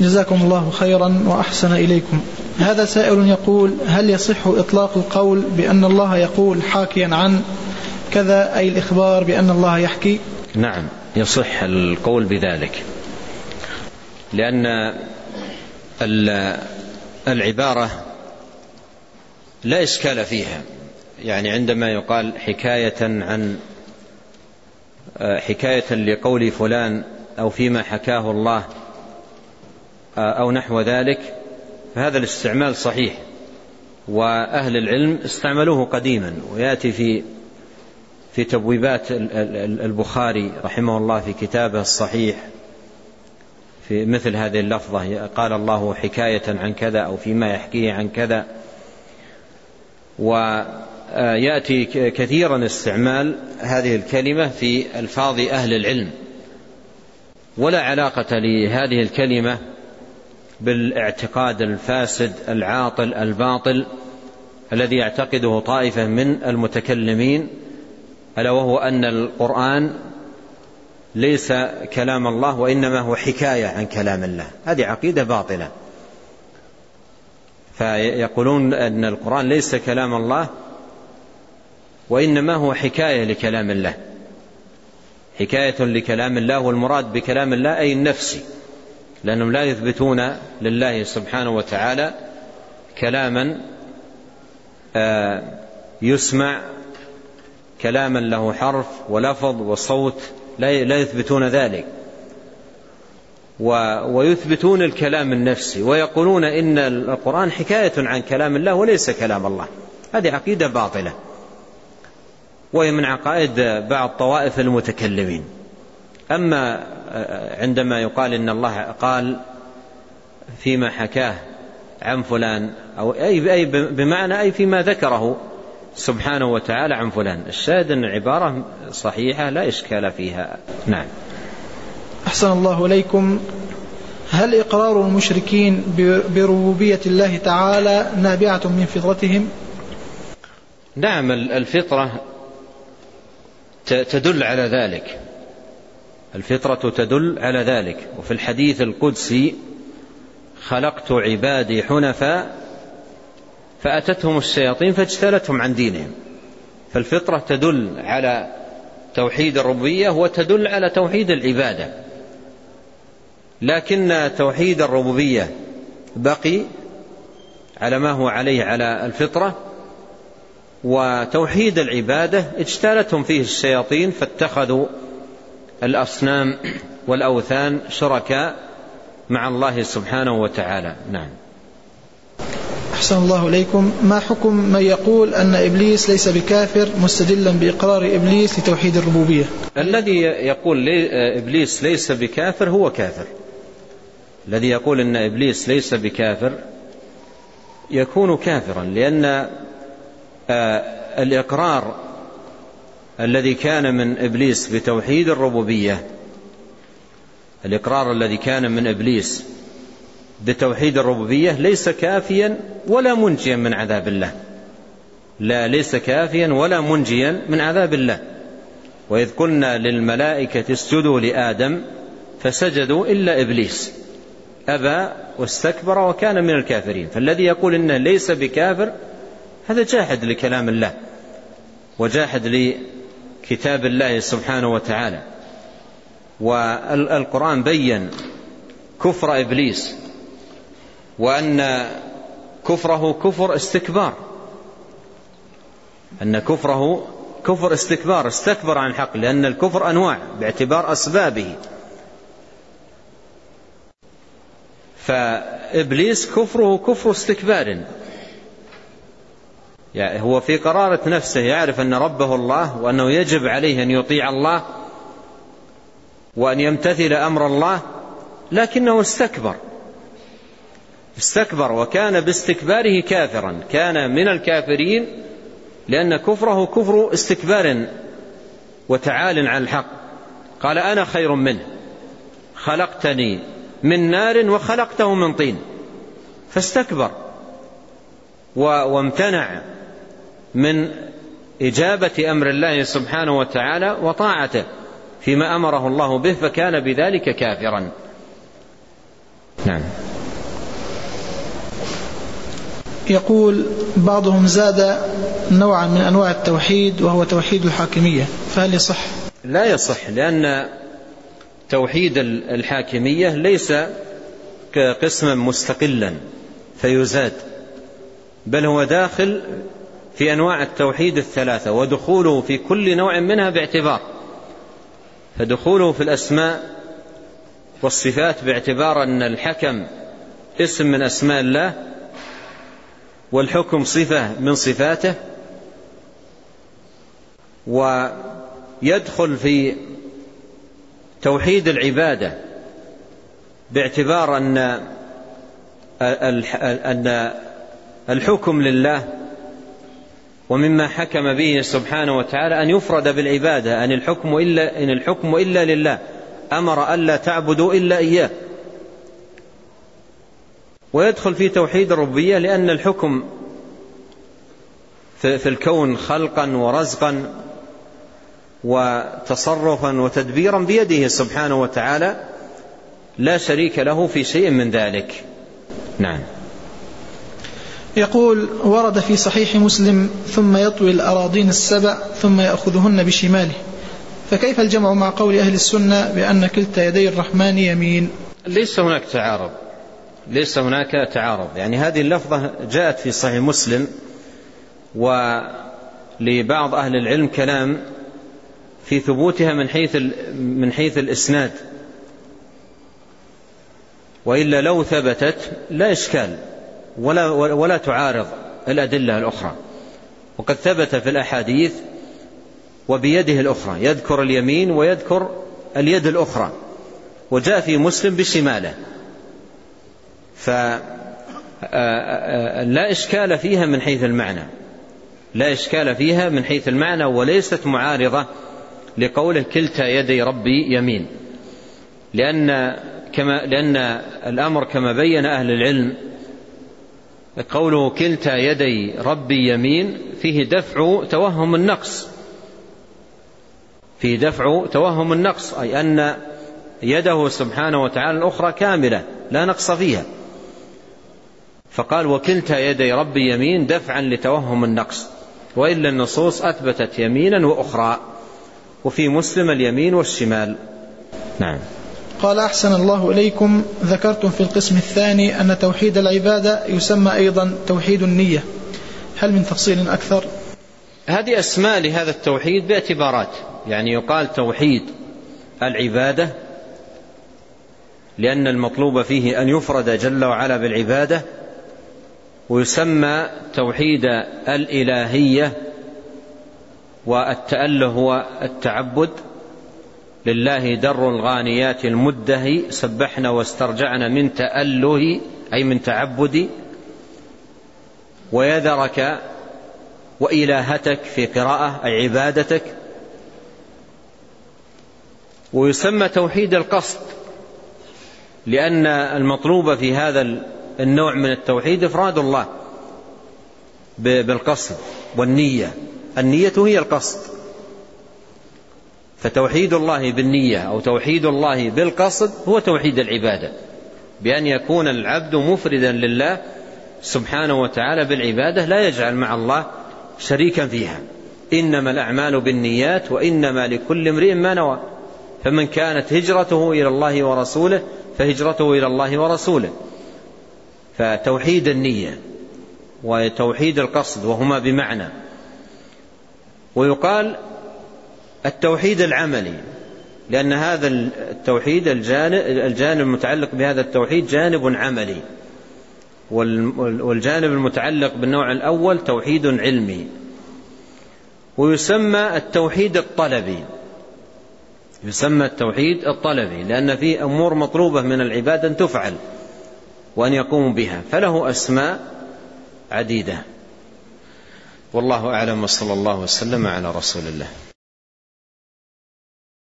جزاكم الله خيرا وأحسن إليكم. هذا سائل يقول هل يصح إطلاق القول بأن الله يقول حاكيا عن كذا؟ أي الإخبار بأن الله يحكي؟ نعم يصح القول بذلك. لأن العبارة لا إشكال فيها. يعني عندما يقال حكاية عن حكاية لقول فلان أو فيما حكاه الله أو نحو ذلك فهذا الاستعمال صحيح وأهل العلم استعملوه قديما ويأتي في في تبويبات البخاري رحمه الله في كتابه الصحيح في مثل هذه اللفظة قال الله حكاية عن كذا أو فيما يحكيه عن كذا. ويأتي كثيرا استعمال هذه الكلمة في ألفاظ أهل العلم. ولا علاقة لهذه الكلمة بالاعتقاد الفاسد العاطل الباطل الذي يعتقده طائفة من المتكلمين ألا وهو أن القرآن ليس كلام الله وإنما هو حكاية عن كلام الله. هذه عقيدة باطلة. فيقولون أن القرآن ليس كلام الله وإنما هو حكاية لكلام الله. حكاية لكلام الله والمراد بكلام الله أي النفسي لأنهم لا يثبتون لله سبحانه وتعالى كلاما آه، يسمع كلاما له حرف ولفظ وصوت لا يثبتون ذلك. ويثبتون الكلام النفسي ويقولون إن القرآن حكاية عن كلام الله وليس كلام الله. هذه عقيدة باطلة. وهي من عقائد بعض طوائف المتكلمين. أما عندما يقال إن الله قال فيما حكاه عن فلان أو أي, بمعنى أي فيما ذكره سبحانه وتعالى عن فلان الشاهد أن العبارة صحيحة لا إشكال فيها. نعم. أحسن الله إليكم. هل إقرار المشركين بربوبية الله تعالى نابعة من فطرتهم؟ نعم الفطرة تدل على ذلك. الفطرة تدل على ذلك. وفي الحديث القدسي خلقت عبادي حنفاء فأتتهم الشياطين فاجتلتهم عن دينهم. فالفطرة تدل على توحيد الربوبية وتدل على توحيد العبادة. لكن توحيد الربوبية بقي على ما هو عليه على الفطرة. وتوحيد العبادة اجتالتهم فيه الشياطين فاتخذوا الأصنام والأوثان شركاء مع الله سبحانه وتعالى. نعم. أحسن الله إليكم. ما حكم من يقول أن إبليس ليس بكافر مستدلا بإقرار إبليس لتوحيد الربوبية؟ الذي يقول لي إبليس ليس بكافر هو كافر. الذي يقول أن إبليس ليس بكافر يكون كافرا لأن آه، الإقرار الذي كان من إبليس بتوحيد الربوبية. الإقرار الذي كان من إبليس بتوحيد الربوبية ليس كافيا ولا منجيا من عذاب الله. لا ليس كافيا ولا منجيا من عذاب الله. وإذ قلنا للملائكة اسجدوا لآدم فسجدوا إلا إبليس. أبى واستكبر وكان من الكافرين. فالذي يقول إنه ليس بكافر هذا جاحد لكلام الله. وجاحد لكتاب الله سبحانه وتعالى. والقرآن بين كفر إبليس وأن كفره كفر استكبار. أن كفره كفر استكبار استكبر عن الحق لأن الكفر أنواع باعتبار أسبابه. فإبليس كفره كفر استكبار. يعني هو في قرارة نفسه يعرف أن ربه الله وأنه يجب عليه أن يطيع الله وأن يمتثل أمر الله لكنه استكبر. استكبر وكان باستكباره كافرا. كان من الكافرين لأن كفره كفر استكبار وتعال عن الحق. قال أنا خير منه. خلقتني من نار وخلقته من طين. فاستكبر وامتنع. من إجابة أمر الله سبحانه وتعالى وطاعته فيما أمره الله به فكان بذلك كافرا. نعم. يقول بعضهم زاد نوعا من أنواع التوحيد وهو توحيد الحاكمية فهل يصح؟ لا يصح لأن توحيد الحاكمية ليس كقسما مستقلا فيزاد بل هو داخل في أنواع التوحيد الثلاثة ودخوله في كل نوع منها باعتبار. فدخوله في الأسماء والصفات باعتبار أن الحكم اسم من أسماء الله والحكم صفة من صفاته ويدخل في توحيد العبادة باعتبار أن أن الحكم لله ومما حكم به سبحانه وتعالى أن يفرد بالعبادة أن الحكم إلا إن الحكم إلا لله أمر ألا تعبدوا إلا إياه. ويدخل في توحيد الربوبية لأن الحكم في الكون خلقا ورزقا وتصرفا وتدبيرا بيده سبحانه وتعالى لا شريك له في شيء من ذلك. نعم. يقول ورد في صحيح مسلم ثم يطوي الأراضين السبع ثم يأخذهن بشماله. فكيف الجمع مع قول أهل السنة بأن كلتا يدي الرحمن يمين؟ ليس هناك تعارض. ليس هناك تعارض. يعني هذه اللفظة جاءت في صحيح مسلم ولبعض أهل العلم كلام في ثبوتها من حيث من حيث الإسناد. وإلا لو ثبتت لا إشكال. ولا ولا تعارض الأدلة الأخرى. وقد ثبت في الأحاديث وبيده الأخرى يذكر اليمين ويذكر اليد الأخرى وجاء في مسلم بشماله. فلا إشكال فيها من حيث المعنى. لا إشكال فيها من حيث المعنى وليست معارضة لقوله كلتا يدي ربي يمين. لأن كما لأن الأمر كما بين أهل العلم قوله كلتا يدي ربي يمين فيه دفع توهم النقص. فيه دفع توهم النقص أي أن يده سبحانه وتعالى الأخرى كاملة لا نقص فيها. فقال وكلتا يدي ربي يمين دفعا لتوهم النقص. وإلا النصوص أثبتت يمينا وأخرى. وفي مسلم اليمين والشمال. نعم. قال أحسن الله إليكم. ذكرتم في القسم الثاني أن توحيد العبادة يسمى أيضا توحيد النية. هل من تفصيل أكثر؟ هذه أسماء لهذا التوحيد باعتبارات. يعني يقال توحيد العبادة لأن المطلوب فيه أن يفرد جل وعلا بالعبادة ويسمى توحيد الإلهية والتأله هو التعبد. لله در الغانيات المدهي سبحنا واسترجعنا من تأله أي من تعبدي ويذرك وإلهتك في قراءة أي عبادتك. ويسمى توحيد القصد لأن المطلوب في هذا النوع من التوحيد إفراد الله بالقصد والنية. النية هي القصد. فتوحيد الله بالنية أو توحيد الله بالقصد هو توحيد العبادة. بأن يكون العبد مفردا لله سبحانه وتعالى بالعبادة لا يجعل مع الله شريكا فيها. إنما الأعمال بالنيات وإنما لكل امرئ ما نوى. فمن كانت هجرته إلى الله ورسوله فهجرته إلى الله ورسوله. فتوحيد النية وتوحيد القصد وهما بمعنى. ويقال التوحيد العملي لأن هذا التوحيد الجانب, الجانب المتعلق بهذا التوحيد جانب عملي. والجانب المتعلق بالنوع الأول توحيد علمي. ويسمى التوحيد الطلبي. يسمى التوحيد الطلبي لأن في أمور مطلوبة من العبادة أن تفعل وأن يقوم بها فله أسماء عديدة. والله أعلم وصلى الله وسلم على رسول الله.